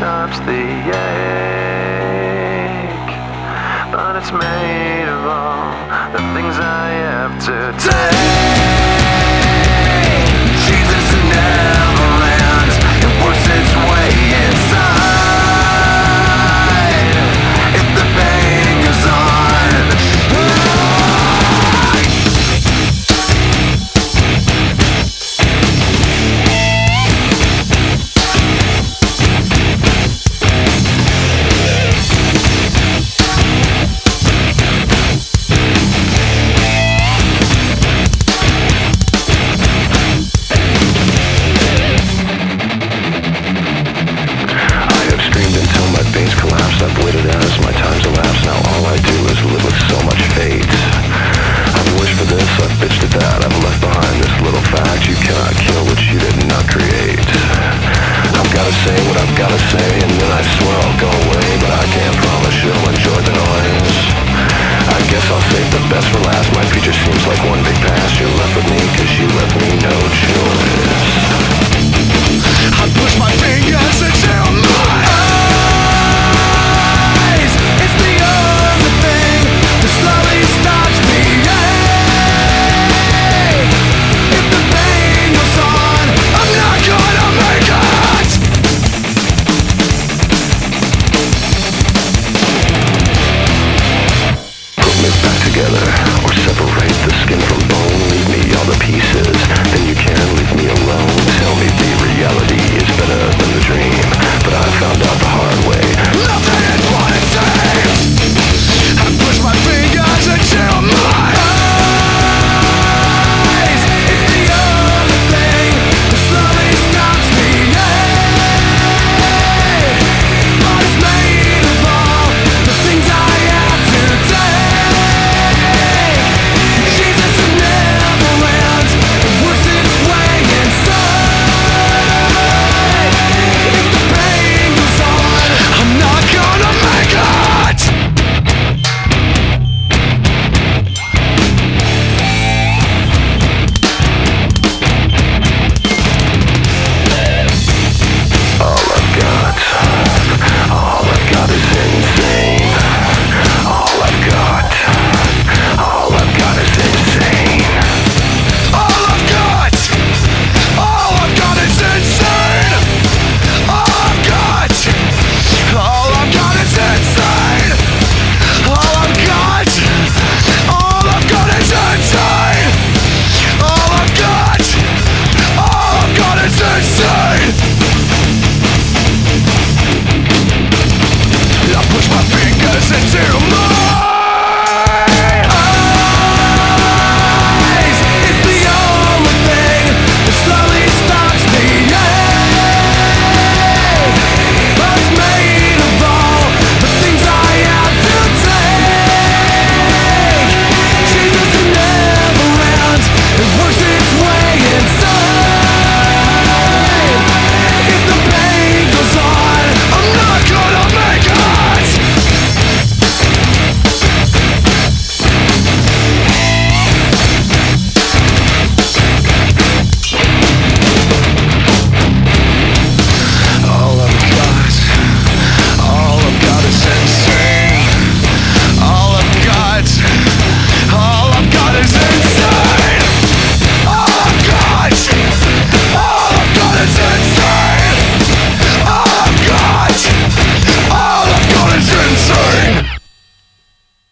the ache, but it's made of all the things I have to take. I've waited as my time's elapsed. Now all I do is live with so much fate. I've wished for this, I've bitched at that. I've left behind this little fact. You cannot kill what you did not create. I've gotta say what I've gotta say, and then I swear I'll go away. But I can't promise you'll enjoy the noise. I guess I'll save the best for last. My future seems like one big past. You're left with me, cause you left me no back together or separate the skin from bone. Leave me all the pieces, then you can leave me alone. Tell me. listen to